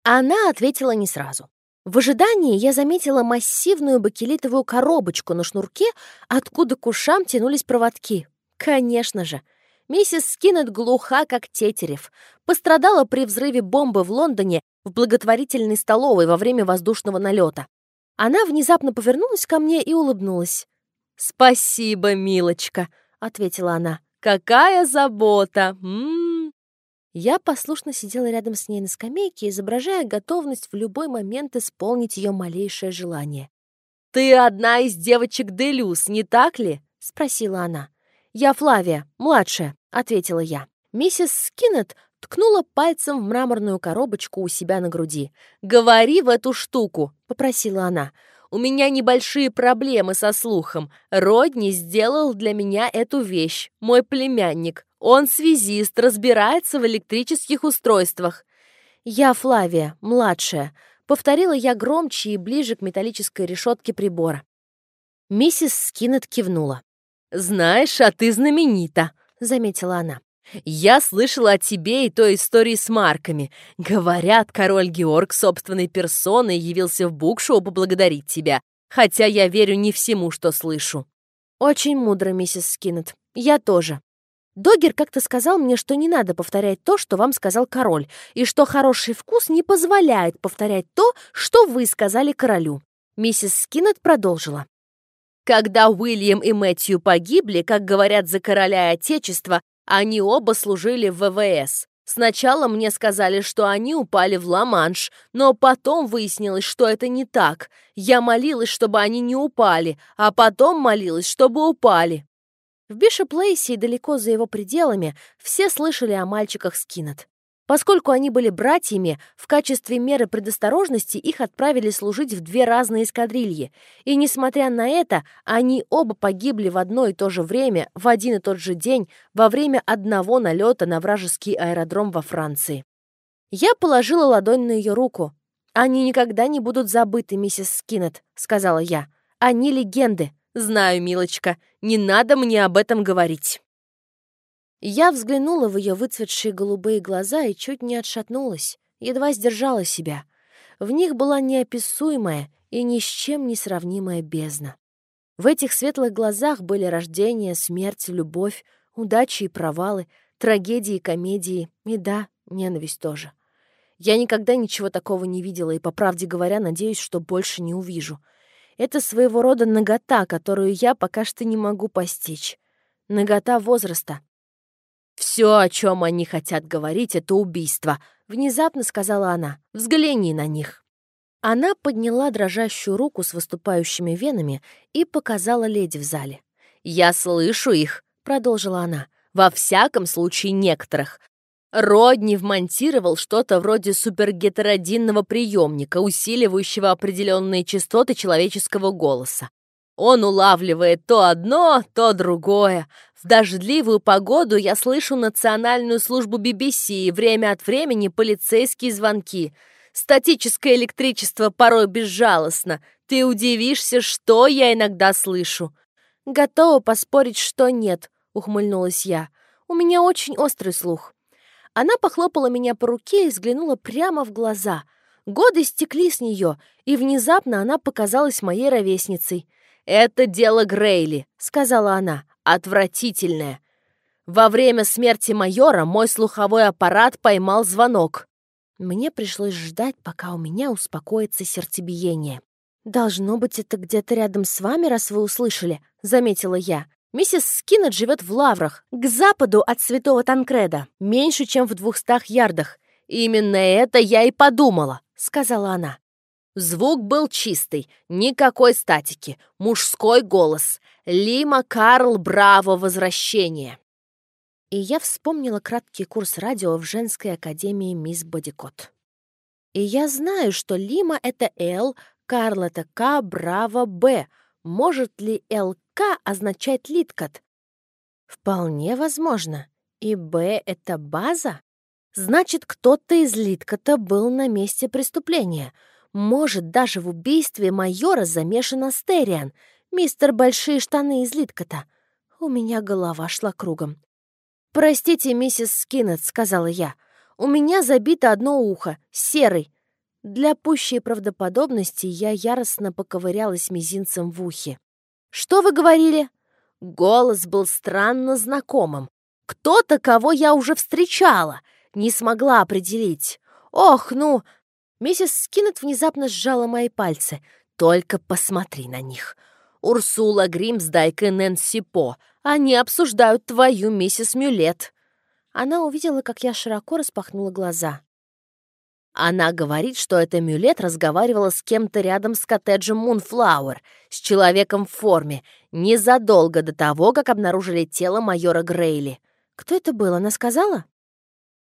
S2: Она ответила не сразу. В ожидании я заметила массивную бакелитовую коробочку на шнурке, откуда к ушам тянулись проводки. Конечно же. Миссис Скиннет глуха, как тетерев. Пострадала при взрыве бомбы в Лондоне в благотворительной столовой во время воздушного налета. Она внезапно повернулась ко мне и улыбнулась. «Спасибо, милочка», — ответила она. «Какая забота! М -м -м. Я послушно сидела рядом с ней на скамейке, изображая готовность в любой момент исполнить ее малейшее желание. «Ты одна из девочек Делюс, не так ли?» — спросила она. «Я Флавия, младшая», — ответила я. Миссис Скиннет ткнула пальцем в мраморную коробочку у себя на груди. «Говори в эту штуку», — попросила она. «У меня небольшие проблемы со слухом. Родни сделал для меня эту вещь. Мой племянник. Он связист, разбирается в электрических устройствах». «Я Флавия, младшая», — повторила я громче и ближе к металлической решетке прибора. Миссис Скиннет кивнула. «Знаешь, а ты знаменита», — заметила она. «Я слышала о тебе и той истории с марками. Говорят, король Георг собственной персоной явился в букшоу поблагодарить тебя, хотя я верю не всему, что слышу». «Очень мудро, миссис Скиннет. Я тоже. Догер как-то сказал мне, что не надо повторять то, что вам сказал король, и что хороший вкус не позволяет повторять то, что вы сказали королю». Миссис Скиннет продолжила. Когда Уильям и Мэтью погибли, как говорят за короля и отечества, они оба служили в ВВС. Сначала мне сказали, что они упали в Ла-Манш, но потом выяснилось, что это не так. Я молилась, чтобы они не упали, а потом молилась, чтобы упали. В Бишоп-Лейсе и далеко за его пределами все слышали о мальчиках Скиннет. Поскольку они были братьями, в качестве меры предосторожности их отправили служить в две разные эскадрильи. И несмотря на это, они оба погибли в одно и то же время, в один и тот же день, во время одного налета на вражеский аэродром во Франции. Я положила ладонь на ее руку.
S1: «Они никогда не будут забыты, миссис Скиннет», — сказала я. «Они легенды». «Знаю, милочка, не надо мне об этом говорить». Я взглянула в ее выцветшие голубые глаза и чуть не отшатнулась, едва сдержала себя. В них была неописуемая и ни с чем не сравнимая бездна. В этих светлых глазах были рождение, смерть, любовь, удачи и провалы, трагедии и комедии, и да, ненависть тоже. Я никогда ничего такого не видела и, по правде говоря, надеюсь, что больше не увижу. Это своего рода нагота, которую я пока что не могу постичь. Нагота возраста. «Все, о чем они хотят говорить, это убийство», — внезапно сказала она. «Взгляни на них». Она подняла дрожащую руку с выступающими венами и показала леди в зале. «Я слышу их», — продолжила она. «Во всяком случае, некоторых. Родни вмонтировал что-то вроде супергетеродинного приемника, усиливающего определенные частоты человеческого голоса. Он улавливает то одно, то другое. Дождливую погоду я слышу национальную службу BBC и время от времени полицейские звонки. Статическое электричество порой безжалостно. Ты удивишься, что я иногда слышу. Готова поспорить, что нет, ухмыльнулась я. У меня очень острый слух. Она похлопала меня по руке и взглянула прямо в глаза. Годы стекли с нее, и внезапно она показалась моей ровесницей. «Это дело Грейли», — сказала она, — «отвратительное». Во время смерти майора мой слуховой аппарат поймал звонок. Мне пришлось ждать, пока у меня успокоится сердцебиение. «Должно быть, это где-то рядом с вами, раз вы услышали», — заметила я. Миссис Скиннет живет в Лаврах, к западу от Святого Танкреда, меньше, чем в двухстах ярдах. «Именно это я и подумала», — сказала она. Звук был чистый, никакой статики, мужской голос. Лима Карл Браво «Возвращение». И я вспомнила краткий курс радио в женской академии мисс Бодикот. И я знаю, что Лима — это Л, Карл — это К, Браво — Б. Может ли ЛК к означает литкот. Вполне возможно. И Б — это база? Значит, кто-то из литкота был на месте преступления. Может, даже в убийстве майора замешан Астериан, мистер Большие штаны из литкота. У меня голова шла кругом. «Простите, миссис Скиннет», — сказала я. «У меня забито одно ухо, серый». Для пущей правдоподобности я яростно поковырялась мизинцем в ухе. «Что вы говорили?» Голос был странно знакомым. «Кто-то, кого я уже встречала!» Не смогла определить. «Ох, ну...» Миссис Скиннет внезапно сжала мои пальцы. «Только посмотри на них. Урсула Гримсдайк и Нэнси По. Они обсуждают твою миссис Мюлет». Она увидела, как я широко распахнула глаза. Она говорит, что эта Мюлет разговаривала с кем-то рядом с коттеджем Мунфлауэр, с человеком в форме, незадолго до того, как обнаружили тело майора Грейли. Кто это был, она сказала?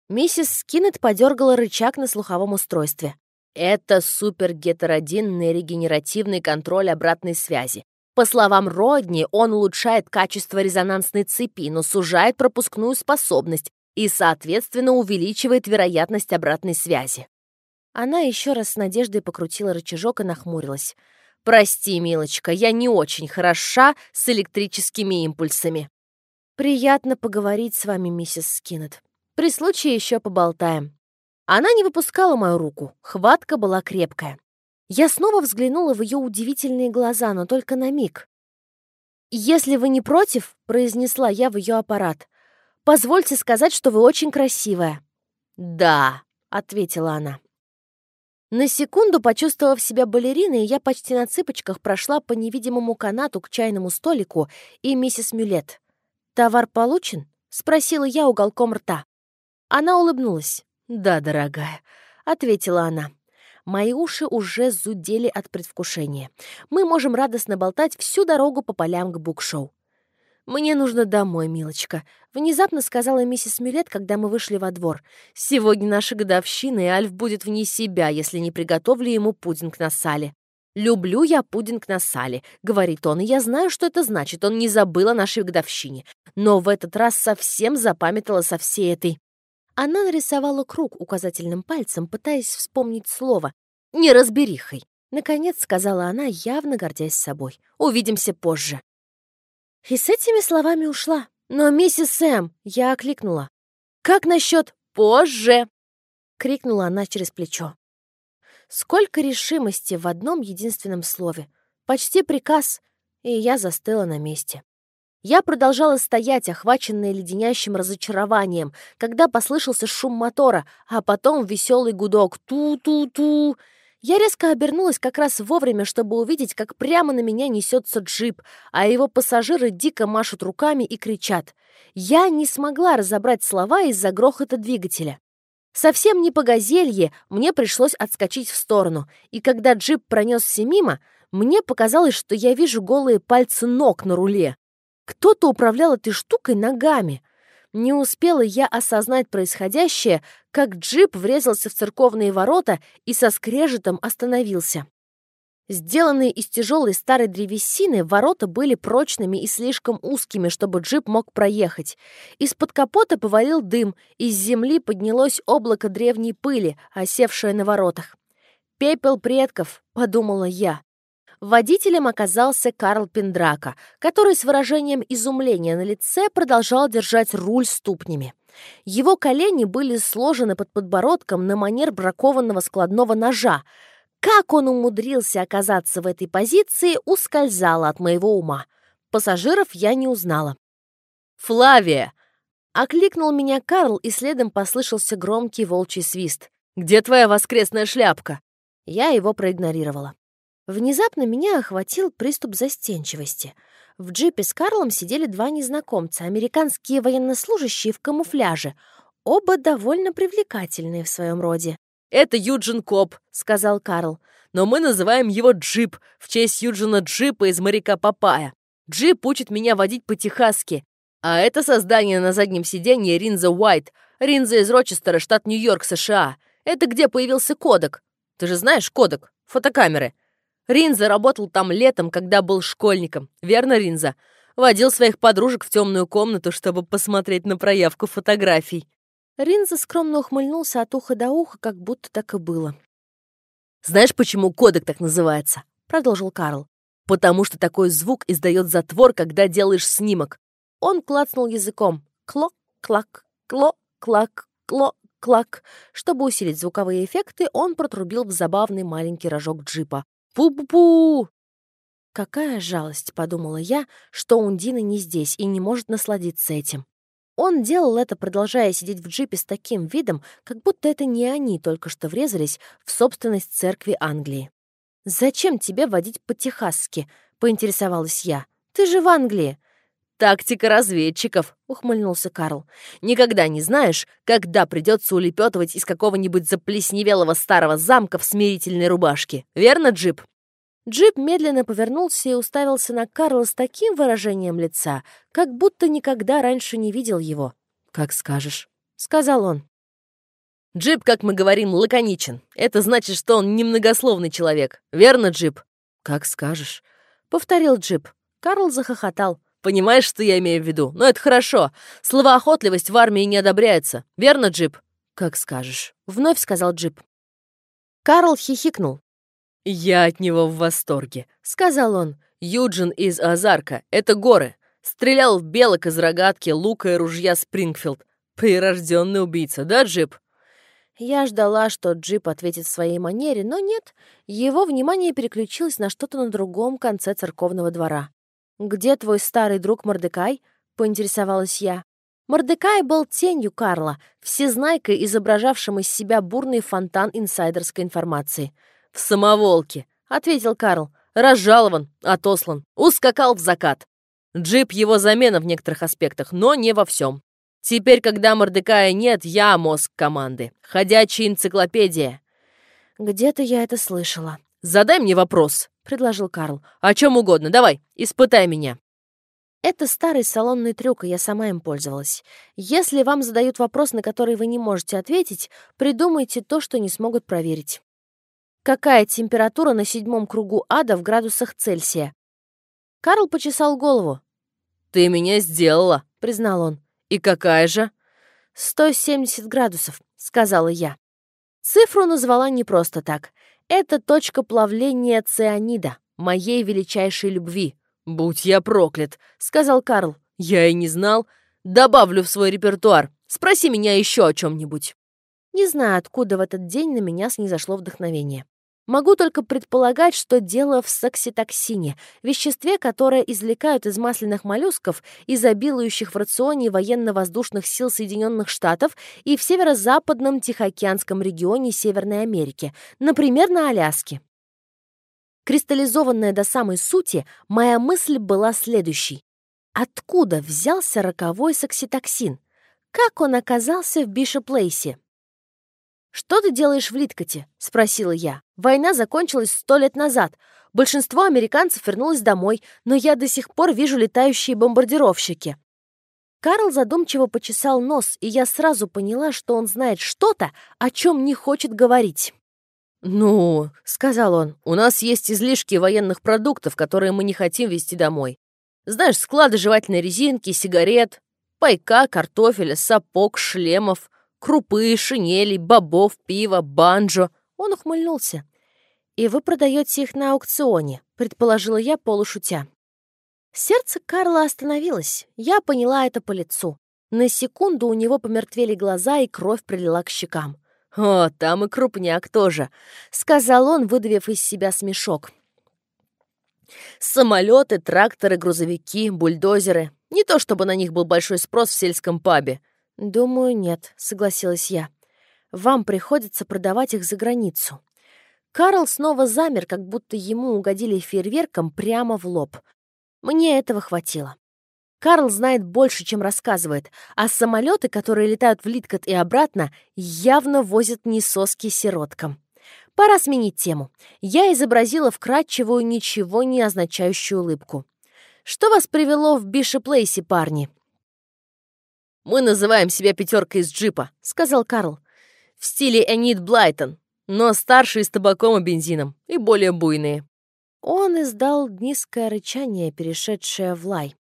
S1: Миссис Скиннет подергала рычаг на слуховом устройстве. Это супергетеродинный регенеративный контроль обратной связи. По словам Родни, он улучшает качество резонансной цепи, но сужает пропускную способность и, соответственно, увеличивает вероятность обратной связи. Она еще раз с надеждой покрутила рычажок и нахмурилась. «Прости, милочка, я не очень хороша с электрическими импульсами». «Приятно поговорить с вами, миссис Скиннет. При случае еще поболтаем». Она не выпускала мою руку, хватка была крепкая. Я снова взглянула в ее удивительные глаза, но только на миг. «Если вы не против», — произнесла я в ее аппарат, — «позвольте сказать, что вы очень красивая». «Да», — ответила она. На секунду, почувствовав себя балериной, я почти на цыпочках прошла по невидимому канату к чайному столику и миссис Мюлет. «Товар получен?» — спросила я уголком рта. Она улыбнулась. «Да, дорогая», — ответила она. Мои уши уже зудели от предвкушения. Мы можем радостно болтать всю дорогу по полям к букшоу. «Мне нужно домой, милочка», — внезапно сказала миссис Мюлет, когда мы вышли во двор. «Сегодня наша годовщина, и Альф будет вне себя, если не приготовлю ему пудинг на сале». «Люблю я пудинг на сале», — говорит он, и я знаю, что это значит. Он не забыл о нашей годовщине. Но в этот раз совсем запамятала со всей этой... Она нарисовала круг указательным пальцем, пытаясь вспомнить слово. неразберихой. Наконец сказала она, явно гордясь собой. «Увидимся позже». И с этими словами ушла. Но миссис Сэм, я окликнула. «Как насчет позже?» — крикнула она через плечо. Сколько решимости в одном единственном слове. Почти приказ, и я застыла на месте. Я продолжала стоять, охваченная леденящим разочарованием, когда послышался шум мотора, а потом веселый гудок «ту-ту-ту». Я резко обернулась как раз вовремя, чтобы увидеть, как прямо на меня несется джип, а его пассажиры дико машут руками и кричат. Я не смогла разобрать слова из-за грохота двигателя. Совсем не по газелье мне пришлось отскочить в сторону, и когда джип пронесся мимо, мне показалось, что я вижу голые пальцы ног на руле. Кто-то управлял этой штукой ногами. Не успела я осознать происходящее, как джип врезался в церковные ворота и со скрежетом остановился. Сделанные из тяжелой старой древесины, ворота были прочными и слишком узкими, чтобы джип мог проехать. Из-под капота повалил дым, из земли поднялось облако древней пыли, осевшее на воротах. «Пепел предков», — подумала я. Водителем оказался Карл Пендрака, который с выражением изумления на лице продолжал держать руль ступнями. Его колени были сложены под подбородком на манер бракованного складного ножа, как он умудрился оказаться в этой позиции, ускользало от моего ума. Пассажиров я не узнала. «Флавия!» — окликнул меня Карл, и следом послышался громкий волчий свист. «Где твоя воскресная шляпка?» Я его проигнорировала. Внезапно меня охватил приступ застенчивости. В джипе с Карлом сидели два незнакомца, американские военнослужащие в камуфляже, оба довольно привлекательные в своем роде.
S2: «Это Юджин Коп», — сказал Карл. «Но мы называем его Джип, в честь Юджина Джипа из «Моряка Папая». Джип учит меня водить по-техасски. А это создание на заднем сиденье Ринза Уайт. Ринза из Рочестера, штат Нью-Йорк, США. Это где появился кодек. Ты же знаешь кодек? Фотокамеры. Ринза работал там летом, когда был школьником. Верно, Ринза? Водил своих подружек в темную комнату, чтобы посмотреть на проявку фотографий.
S1: Ринза скромно ухмыльнулся от уха до уха, как будто так и было.
S2: «Знаешь, почему кодек так называется?» — продолжил Карл. «Потому что такой звук издает затвор, когда делаешь снимок».
S1: Он клацнул языком. Клок-клак, кло-клак, кло-клак. Чтобы усилить звуковые эффекты, он протрубил в забавный маленький рожок джипа. «Пу-пу-пу!» «Какая жалость», — подумала я, что Ундина не здесь и не может насладиться этим. Он делал это, продолжая сидеть в джипе с таким видом, как будто это не они только что врезались в собственность церкви Англии. «Зачем тебе водить по-техасски?» — поинтересовалась я. «Ты же в Англии!»
S2: «Тактика разведчиков», — ухмыльнулся Карл. «Никогда не знаешь, когда придется улепетывать из какого-нибудь заплесневелого старого замка в смирительной рубашке. Верно, Джип?»
S1: Джип медленно повернулся и уставился на Карла с таким выражением лица, как будто никогда раньше не видел его.
S2: «Как скажешь», —
S1: сказал он.
S2: «Джип, как мы говорим, лаконичен. Это значит, что он немногословный человек. Верно, Джип?»
S1: «Как скажешь», — повторил Джип. Карл захохотал.
S2: «Понимаешь, что я имею в виду? Но это хорошо. Словоохотливость в армии не одобряется. Верно, Джип?»
S1: «Как скажешь», — вновь сказал Джип. Карл хихикнул.
S2: «Я от него в восторге», — сказал он. «Юджин из Озарка. Это горы. Стрелял в белок из рогатки, лука и ружья Спрингфилд. Прирожденный убийца, да, Джип?»
S1: Я ждала, что Джип ответит в своей манере, но нет. Его внимание переключилось на что-то на другом конце церковного двора. «Где твой старый друг Мордекай?» — поинтересовалась я. Мордекай был тенью Карла, всезнайкой, изображавшим из себя бурный фонтан инсайдерской информации —
S2: «В самоволке», — ответил Карл. «Разжалован, отослан, ускакал в закат. Джип — его замена в некоторых аспектах, но не во всем. Теперь, когда Мордекая нет, я мозг команды. Ходячая энциклопедия».
S1: «Где-то я это слышала».
S2: «Задай мне вопрос», — предложил Карл. «О чем угодно. Давай, испытай меня».
S1: Это старый салонный трюк, и я сама им пользовалась. Если вам задают вопрос, на который вы не можете ответить, придумайте то, что не смогут проверить. Какая температура на седьмом кругу ада в градусах Цельсия? Карл почесал голову.
S2: «Ты меня сделала», —
S1: признал он.
S2: «И какая же?»
S1: «170 градусов», — сказала я. Цифру назвала не просто так. Это точка плавления цианида, моей величайшей любви.
S2: «Будь я проклят», — сказал Карл. «Я и не знал. Добавлю в свой репертуар. Спроси меня еще о чем-нибудь».
S1: Не знаю, откуда в этот день на меня снизошло вдохновение. Могу только предполагать, что дело в сакситоксине, веществе, которое извлекают из масляных моллюсков, изобилующих в рационе военно-воздушных сил Соединенных Штатов и в северо-западном Тихоокеанском регионе Северной Америки, например, на Аляске. Кристаллизованная до самой сути, моя мысль была следующей. Откуда взялся роковой сакситоксин? Как он оказался в Бишоплейсе? «Что ты делаешь в Литкоте?» — спросила я. «Война закончилась сто лет назад. Большинство американцев вернулось домой, но я до сих пор вижу летающие бомбардировщики». Карл задумчиво почесал нос, и я сразу поняла, что он знает что-то, о чем не хочет говорить.
S2: «Ну, — сказал он, — у нас есть излишки военных продуктов, которые мы не хотим везти домой. Знаешь, склады жевательной резинки, сигарет, пайка, картофеля, сапог, шлемов крупы, шинели, бобов, пива, банджо.
S1: Он ухмыльнулся. «И вы продаете их на аукционе», — предположила я полушутя. Сердце Карла остановилось. Я поняла это по лицу. На секунду у него помертвели глаза, и кровь прилила к щекам.
S2: «О, там и крупняк тоже», — сказал он, выдавив из себя смешок. «Самолеты, тракторы, грузовики, бульдозеры. Не то чтобы на них был большой спрос в сельском пабе.
S1: «Думаю, нет», — согласилась я. «Вам приходится продавать их за границу». Карл снова замер, как будто ему угодили фейерверком прямо в лоб. Мне этого хватило. Карл знает больше, чем рассказывает, а самолеты, которые летают в Литкот и обратно, явно возят несоски сироткам. Пора сменить тему. Я изобразила вкрадчивую, ничего не означающую улыбку. «Что вас привело в Бишоплейсе, парни?»
S2: «Мы называем себя пятеркой из джипа», — сказал Карл. «В стиле Энит Блайтон, но старшие с табаком и бензином, и более буйные».
S1: Он издал низкое рычание, перешедшее в лай.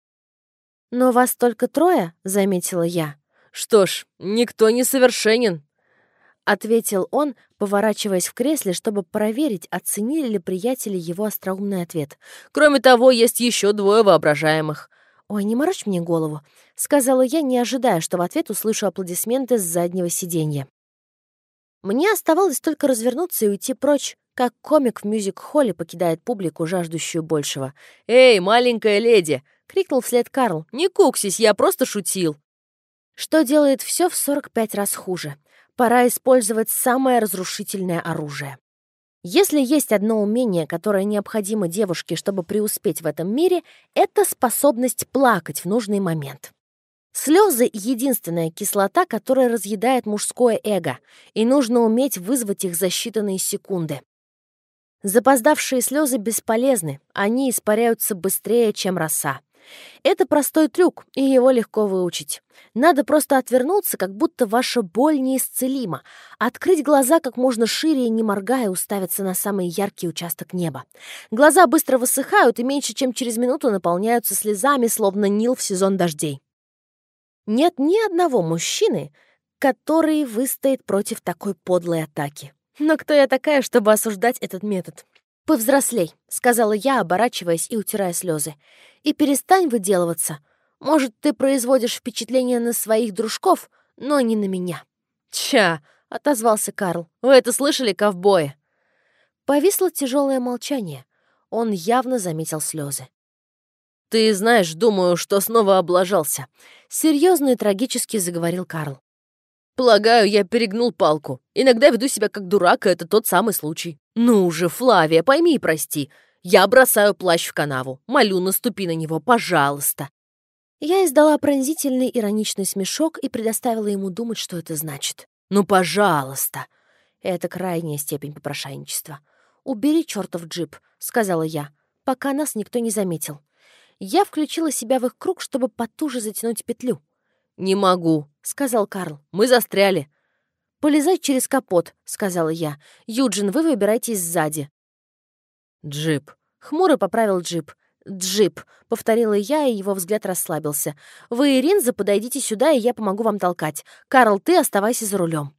S1: «Но вас только трое?» — заметила я.
S2: «Что ж, никто не совершенен», —
S1: ответил он, поворачиваясь в кресле, чтобы проверить, оценили ли приятели его остроумный ответ.
S2: «Кроме того, есть еще двое воображаемых.
S1: «Ой, не морочь мне голову», — сказала я, не ожидая, что в ответ услышу аплодисменты с заднего сиденья. Мне оставалось только развернуться и уйти прочь, как комик в мюзик-холле покидает публику, жаждущую большего.
S2: «Эй, маленькая леди!» — крикнул вслед Карл. «Не куксись, я просто шутил!»
S1: Что делает все в 45 раз хуже. Пора использовать самое разрушительное оружие. Если есть одно умение, которое необходимо девушке, чтобы преуспеть в этом мире, это способность плакать в нужный момент. Слезы — единственная кислота, которая разъедает мужское эго, и нужно уметь вызвать их за считанные секунды. Запоздавшие слезы бесполезны, они испаряются быстрее, чем роса. Это простой трюк, и его легко выучить. Надо просто отвернуться, как будто ваша боль неисцелима, открыть глаза как можно шире и, не моргая, уставиться на самый яркий участок неба. Глаза быстро высыхают и меньше чем через минуту наполняются слезами, словно Нил в сезон дождей. Нет ни одного мужчины, который выстоит против такой подлой атаки. Но кто я такая, чтобы осуждать этот метод? «Повзрослей», — сказала я, оборачиваясь и утирая слезы. «И перестань выделываться. Может, ты производишь впечатление на своих дружков, но не на меня».
S2: «Ча!» — отозвался Карл. «Вы это слышали, ковбои?»
S1: Повисло тяжелое молчание. Он явно заметил слезы.
S2: «Ты знаешь, думаю, что снова облажался», — серьезно и трагически заговорил Карл. «Полагаю, я перегнул палку. Иногда веду себя как дурак, и это тот самый случай. «Ну же, Флавия, пойми и прости. Я бросаю плащ в канаву. Молю, наступи на него, пожалуйста».
S1: Я издала пронзительный ироничный смешок и предоставила ему думать, что это значит.
S2: «Ну, пожалуйста!»
S1: Это крайняя степень попрошайничества. «Убери чертов джип», — сказала я, пока нас никто не заметил. Я включила себя в их круг, чтобы потуже затянуть петлю.
S2: «Не могу», — сказал Карл. «Мы застряли.
S1: «Полезай через капот», — сказала я. «Юджин, вы выбирайтесь сзади».
S2: «Джип», —
S1: хмуро поправил джип. «Джип», — повторила я, и его взгляд расслабился. «Вы, Иринза, подойдите сюда, и я помогу вам толкать. Карл, ты оставайся за рулем».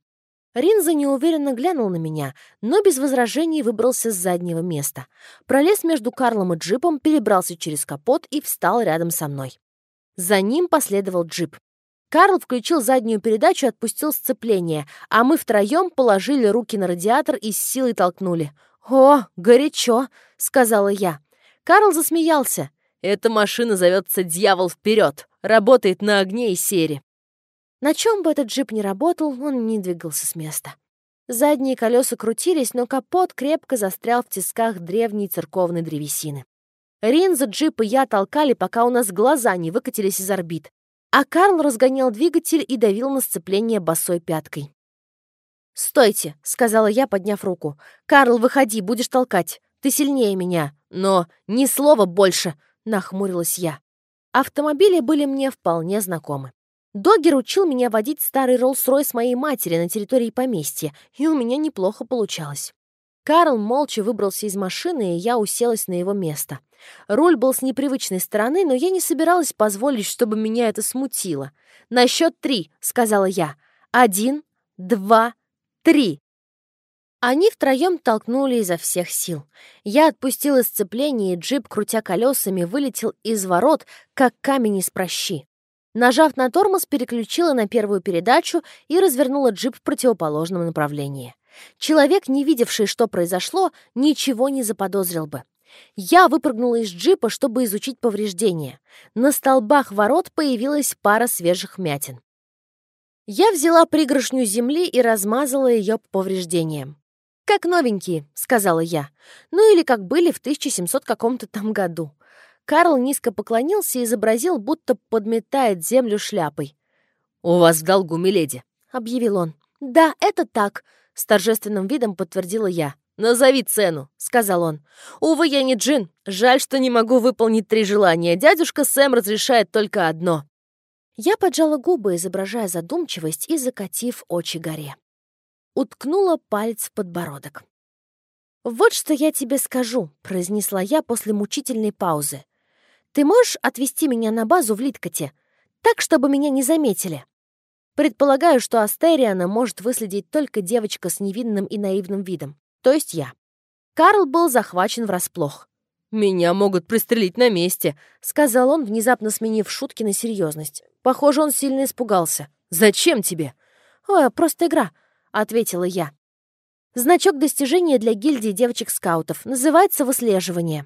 S1: Ринза неуверенно глянул на меня, но без возражений выбрался с заднего места. Пролез между Карлом и джипом, перебрался через капот и встал рядом со мной. За ним последовал джип. Карл включил заднюю передачу и отпустил сцепление, а мы втроем положили руки на радиатор и с силой толкнули. «О, горячо!» — сказала я. Карл засмеялся. «Эта машина зовется «Дьявол вперед!» Работает на огне и сере». На чем бы этот джип ни работал, он не двигался с места. Задние колеса крутились, но капот крепко застрял в тисках древней церковной древесины. Ринза, джип и я толкали, пока у нас глаза не выкатились из орбит а Карл разгонял двигатель и давил на сцепление босой пяткой. «Стойте», — сказала я, подняв руку. «Карл, выходи, будешь толкать. Ты сильнее меня. Но ни слова больше», — нахмурилась я. Автомобили были мне вполне знакомы. Догер учил меня водить старый Роллс-Ройс моей матери на территории поместья, и у меня неплохо получалось. Карл молча выбрался из машины, и я уселась на его место. Руль был с непривычной стороны, но я не собиралась позволить, чтобы меня это смутило. «На счет три», — сказала я. «Один, два, три». Они втроем толкнули изо всех сил. Я отпустила сцепление, и джип, крутя колесами, вылетел из ворот, как камень из прощи. Нажав на тормоз, переключила на первую передачу и развернула джип в противоположном направлении. Человек, не видевший, что произошло, ничего не заподозрил бы. Я выпрыгнула из джипа, чтобы изучить повреждения. На столбах ворот появилась пара свежих мятин. Я взяла пригоршню земли и размазала ее по повреждениям. «Как новенькие», — сказала я. «Ну или как были в 1700 каком-то там году». Карл низко поклонился и изобразил, будто подметает землю шляпой. «У вас в долгу, миледи», — объявил он. «Да, это так», — с торжественным видом подтвердила я. «Назови цену», — сказал он. «Увы, я не джин. Жаль, что не могу выполнить три желания. Дядюшка Сэм разрешает только одно». Я поджала губы, изображая задумчивость и закатив очи горе. Уткнула палец в подбородок. «Вот что я тебе скажу», — произнесла я после мучительной паузы. «Ты можешь отвезти меня на базу в Литкоте, так, чтобы меня не заметили?» Предполагаю, что Астериана может выследить только девочка с невинным и наивным видом, то есть я. Карл был захвачен врасплох. «Меня могут пристрелить на месте», — сказал он, внезапно сменив шутки на серьезность. Похоже, он сильно испугался. «Зачем тебе?» «О, просто игра», — ответила я. Значок достижения для гильдии девочек-скаутов. Называется «Выслеживание».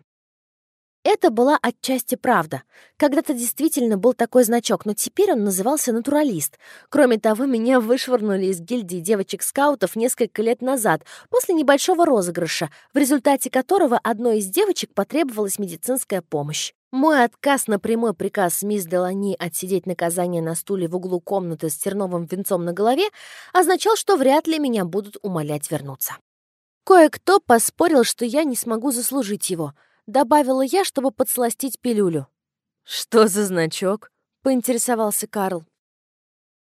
S1: Это была отчасти правда. Когда-то действительно был такой значок, но теперь он назывался «Натуралист». Кроме того, меня вышвырнули из гильдии девочек-скаутов несколько лет назад, после небольшого розыгрыша, в результате которого одной из девочек потребовалась медицинская помощь. Мой отказ на прямой приказ мисс Делани отсидеть наказание на стуле в углу комнаты с терновым венцом на голове означал, что вряд ли меня будут умолять вернуться. Кое-кто поспорил, что я не смогу заслужить его — Добавила я, чтобы подсластить пилюлю. «Что за значок?» — поинтересовался Карл.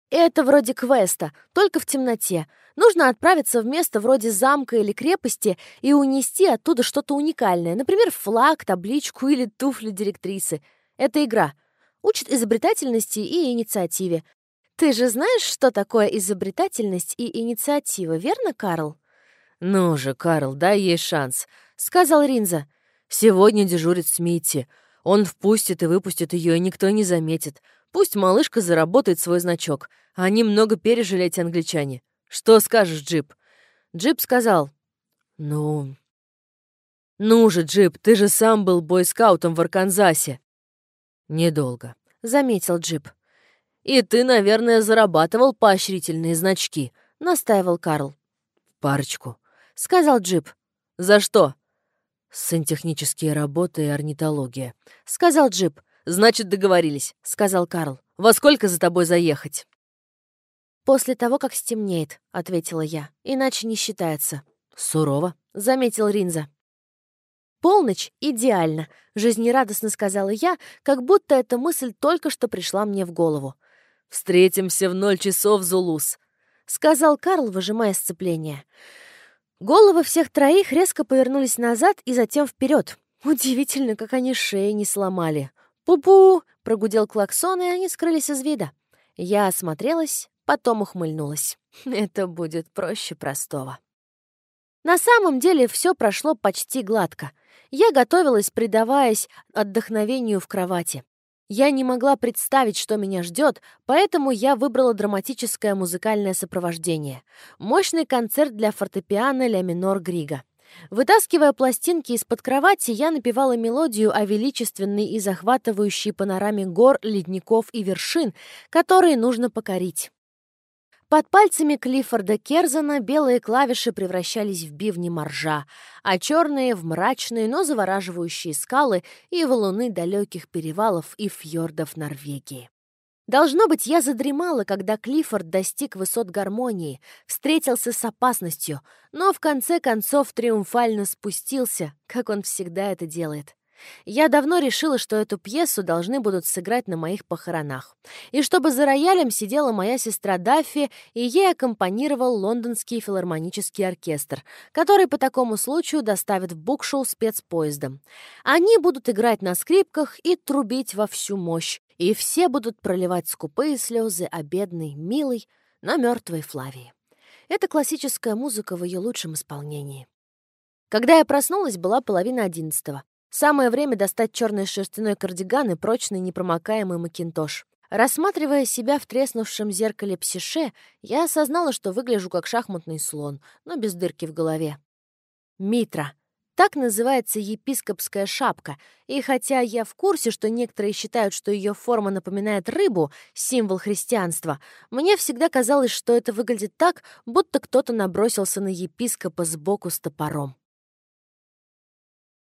S1: «Это вроде квеста, только в темноте. Нужно отправиться в место вроде замка или крепости и унести оттуда что-то уникальное, например, флаг, табличку или туфли директрисы. Это игра. Учит изобретательности и инициативе. Ты же знаешь, что такое изобретательность и инициатива, верно, Карл?»
S2: «Ну же, Карл, дай ей шанс», —
S1: сказал Ринза.
S2: Сегодня дежурит Смитти. Он впустит и выпустит ее, и никто не заметит. Пусть малышка заработает свой значок. Они много пережили, эти англичане. Что скажешь, Джип?» Джип сказал. «Ну...» «Ну же, Джип, ты же сам был бойскаутом в Арканзасе». «Недолго», — заметил Джип. «И ты, наверное, зарабатывал поощрительные значки», — настаивал Карл. «Парочку», — сказал Джип. «За что?» «Сантехнические работы и орнитология», — сказал Джип. «Значит, договорились», — сказал Карл. «Во сколько за тобой заехать?»
S1: «После того, как стемнеет», — ответила я. «Иначе не считается».
S2: «Сурово», —
S1: заметил Ринза. «Полночь идеально», — жизнерадостно сказала я, как будто эта мысль только что пришла мне в голову.
S2: «Встретимся в ноль часов, Зулус», — сказал Карл, выжимая сцепление.
S1: Головы всех троих резко повернулись назад и затем вперед. Удивительно, как они шеи не сломали. «Пу-пу!» — прогудел клаксон, и они скрылись из вида. Я осмотрелась, потом ухмыльнулась. Это будет проще простого. На самом деле все прошло почти гладко. Я готовилась, предаваясь отдохновению в кровати. Я не могла представить, что меня ждет, поэтому я выбрала драматическое музыкальное сопровождение. Мощный концерт для фортепиано ля минор Грига. Вытаскивая пластинки из-под кровати, я напевала мелодию о величественной и захватывающей панораме гор, ледников и вершин, которые нужно покорить. Под пальцами Клиффорда Керзена белые клавиши превращались в бивни моржа, а черные — в мрачные, но завораживающие скалы и валуны далеких перевалов и фьордов Норвегии. Должно быть, я задремала, когда Клиффорд достиг высот гармонии, встретился с опасностью, но в конце концов триумфально спустился, как он всегда это делает. Я давно решила, что эту пьесу должны будут сыграть на моих похоронах. И чтобы за роялем сидела моя сестра Даффи, и ей аккомпанировал лондонский филармонический оркестр, который по такому случаю доставит в букшоу спецпоездом. Они будут играть на скрипках и трубить во всю мощь, и все будут проливать скупые слезы о бедной, милой, но мертвой Флавии. Это классическая музыка в ее лучшем исполнении. Когда я проснулась, была половина одиннадцатого. Самое время достать черный шерстяной кардиган и прочный непромокаемый макинтош. Рассматривая себя в треснувшем зеркале псише, я осознала, что выгляжу как шахматный слон, но без дырки в голове. Митра. Так называется епископская шапка, и хотя я в курсе, что некоторые считают, что ее форма напоминает рыбу, символ христианства, мне всегда казалось, что это выглядит так, будто кто-то набросился на епископа сбоку с топором.